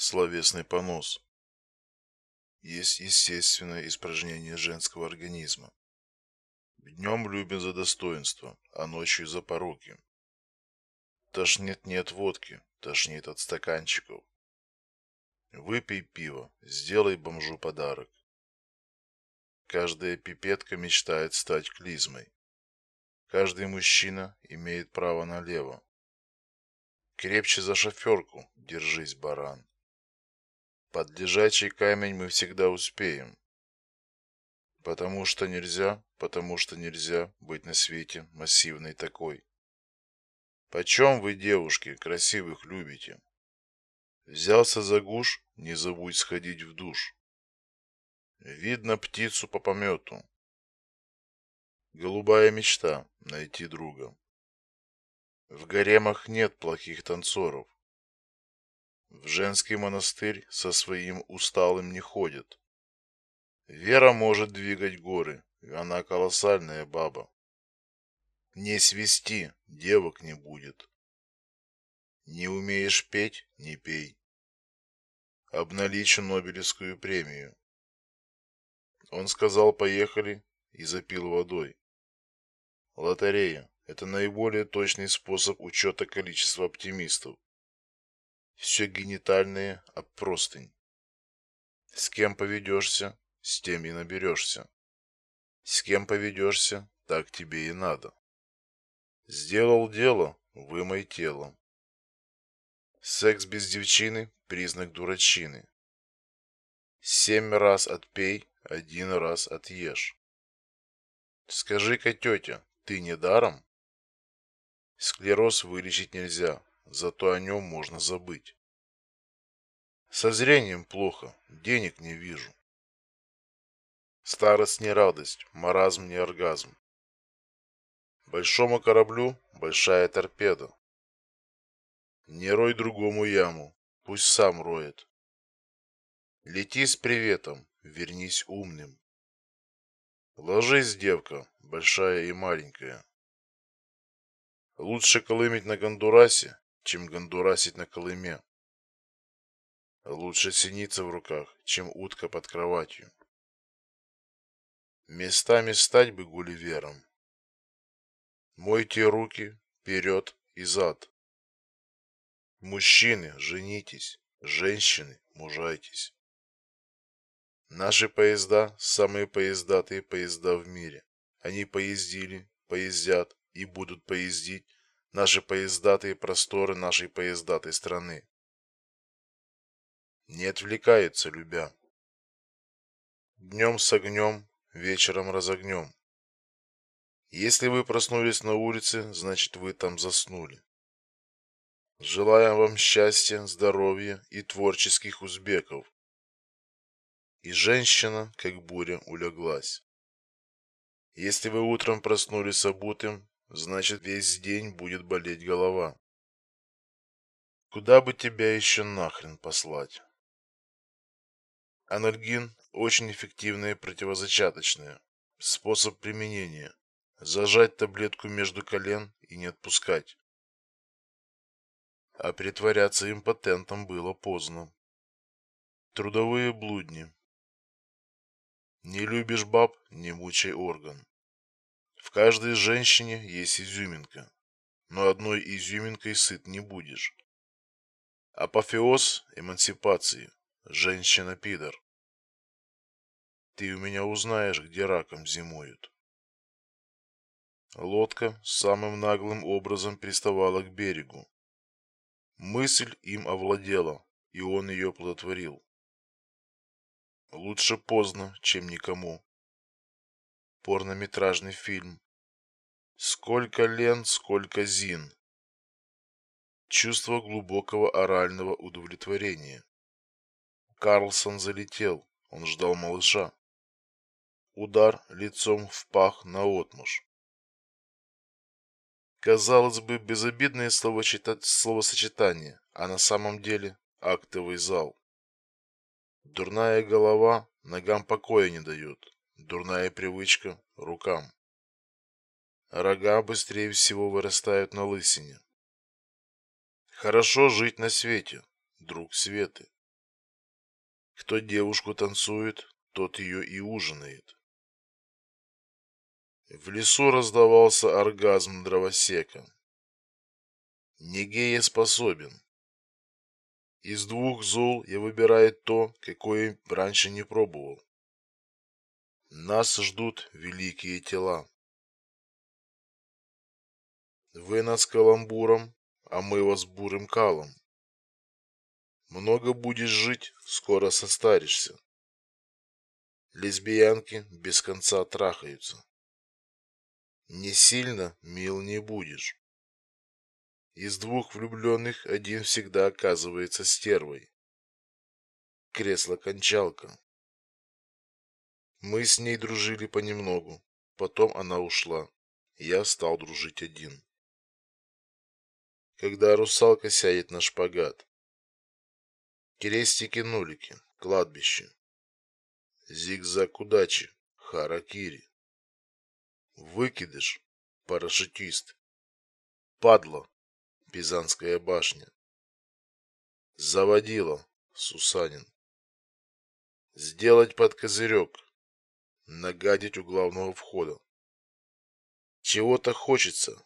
Словесный понос. Есть естественное испражнение женского организма. Днем любим за достоинство, а ночью за пороки. Тошнит не от водки, тошнит от стаканчиков. Выпей пиво, сделай бомжу подарок. Каждая пипетка мечтает стать клизмой. Каждый мужчина имеет право налево. Крепче за шоферку, держись, баран. Под лежачий камень мы всегда успеем. Потому что нельзя, потому что нельзя быть на свете массивной такой. Почем вы, девушки, красивых любите? Взялся за гуш, не забудь сходить в душ. Видно птицу по помету. Голубая мечта найти друга. В гаремах нет плохих танцоров. В женский монастырь со своим усталым не ходят. Вера может двигать горы, она колоссальная баба. Не свисти, девок не будет. Не умеешь петь не пей. Обналичу Нобелевскую премию. Он сказал: "Поехали" и запил водой. Лотерея это наиболее точный способ учета количества оптимистов все генитальные об простынь. С кем поведешься, с тем и наберешься. С кем поведешься, так тебе и надо. Сделал дело, вымой тело. Секс без девчины – признак дурачины. Семь раз отпей, один раз отъешь. Скажи-ка, тетя, ты не даром? Склероз вылечить нельзя, зато о нем можно забыть. Со зрением плохо, денег не вижу. Старость не радость, маразм не оргазм. Большому кораблю большая торпеда. Не рой другому яму, пусть сам роет. Лети с приветом, вернись умным. Ложись, девка, большая и маленькая. Лучше колымить на Гондурасе, чем гондурасить на Колыме. Лучше синица в руках, чем утка под кроватью. Местами стать бы гулливером. Мойте руки вперед и зад. Мужчины, женитесь, женщины, мужайтесь. Наши поезда самые поездатые поезда в мире. Они поездили, поездят и будут поездить наши поездатые просторы нашей поездатой страны. Не отвлекаются, любя. Днем с огнем, вечером разогнем. Если вы проснулись на улице, значит вы там заснули. Желаем вам счастья, здоровья и творческих узбеков. И женщина, как буря, улеглась. Если вы утром проснулись обутым, значит весь день будет болеть голова. Куда бы тебя еще нахрен послать? Анальгин очень эффективное противозачаточное. Способ применения: зажать таблетку между колен и не отпускать. А притворяться импотентом было поздно. Трудовые блудни. Не любишь баб не мучай орган. В каждой женщине есть изюминка, но одной изюминкой сыт не будешь. Апофеоз эмансипации. Женщина-пидор. Ты у меня узнаешь, где раком зимуют. Лодка самым наглым образом приставала к берегу. Мысль им овладела, и он ее плодотворил. Лучше поздно, чем никому порнометражный фильм. Сколько лен, сколько зин. Чувство глубокого орального удовлетворения. Карлсон залетел, он ждал малыша. Удар лицом в пах наотмашь. Казалось бы, безобидное словосочетание, а на самом деле актовый зал. Дурная голова ногам покоя не дает. Дурная привычка рукам. Рога быстрее всего вырастают на лысине. Хорошо жить на свете, друг Светы. Кто девушку танцует, тот ее и ужинает. В лесу раздавался оргазм дровосека. Не способен. Из двух зол я выбираю то, какое раньше не пробовал. Нас ждут великие тела. Вы нас каламбуром, а мы вас бурым калом. Много будешь жить, скоро состаришься. Лесбиянки без конца трахаются. Не сильно мил не будешь. Из двух влюбленных один всегда оказывается стервой. Кресло-кончалка. Мы с ней дружили понемногу, потом она ушла. Я стал дружить один. Когда русалка сядет на шпагат, Крестики-нулики. Кладбище. Зигзаг удачи. Харакири. Выкидыш. Парашютист. Падла. Пизанская башня. Заводила. Сусанин. Сделать под козырек. Нагадить у главного входа. Чего-то хочется,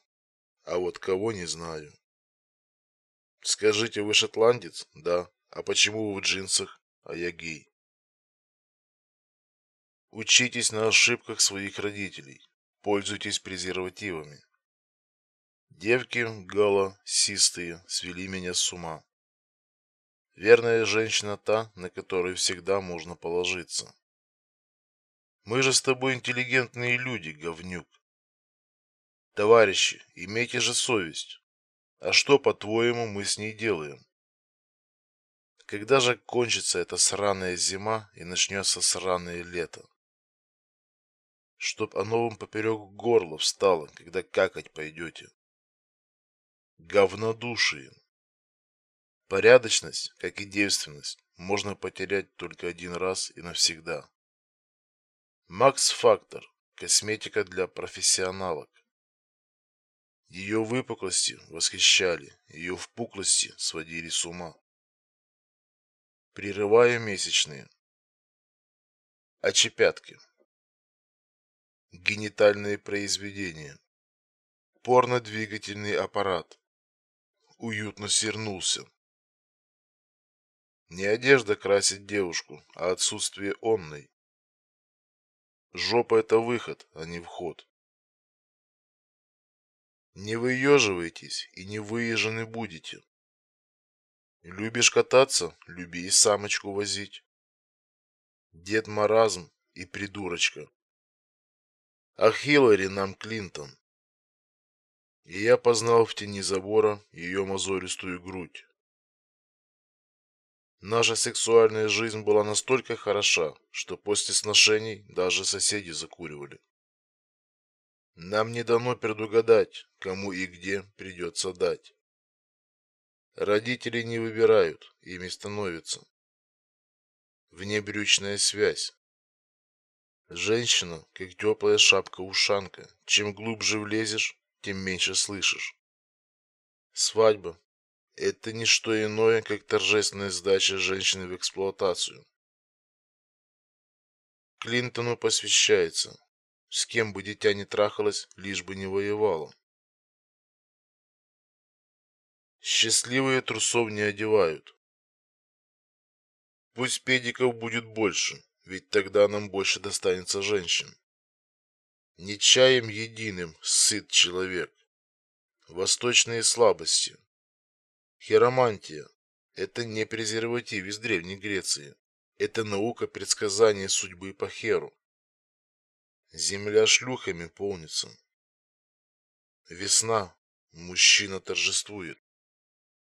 а вот кого не знаю. Скажите, вы шотландец? Да. А почему вы в джинсах, а я гей? Учитесь на ошибках своих родителей. Пользуйтесь презервативами. Девки голосистые свели меня с ума. Верная женщина та, на которую всегда можно положиться. Мы же с тобой интеллигентные люди, говнюк. Товарищи, имейте же совесть. А что, по-твоему, мы с ней делаем? Когда же кончится эта сраная зима и начнется сраное лето? Чтоб оно вам поперек горла встало, когда какать пойдете. Говнодушие. Порядочность, как и девственность, можно потерять только один раз и навсегда. Макс Фактор. Косметика для профессионалок. Ее выпуклости восхищали, ее впуклости сводили с ума прерывая месячные. Очепятки. Генитальные произведения. Порно-двигательный аппарат. Уютно свернулся. Не одежда красит девушку, а отсутствие онной. Жопа это выход, а не вход. Не выеживайтесь и не выезжены будете. Любишь кататься, люби и самочку возить. Дед Маразм и придурочка. А Хиллари нам Клинтон. И я познал в тени забора ее мозолистую грудь. Наша сексуальная жизнь была настолько хороша, что после сношений даже соседи закуривали. Нам не дано предугадать, кому и где придется дать. Родители не выбирают, ими становятся. Внебрючная связь. Женщина, как теплая шапка-ушанка. Чем глубже влезешь, тем меньше слышишь. Свадьба – это не что иное, как торжественная сдача женщины в эксплуатацию. Клинтону посвящается, с кем бы дитя не трахалось, лишь бы не воевало. Счастливые трусов не одевают. Пусть педиков будет больше, ведь тогда нам больше достанется женщин. Не чаем единым сыт человек. Восточные слабости. Хиромантия – это не презерватив из Древней Греции. Это наука предсказания судьбы по Херу. Земля шлюхами полнится. Весна. Мужчина торжествует.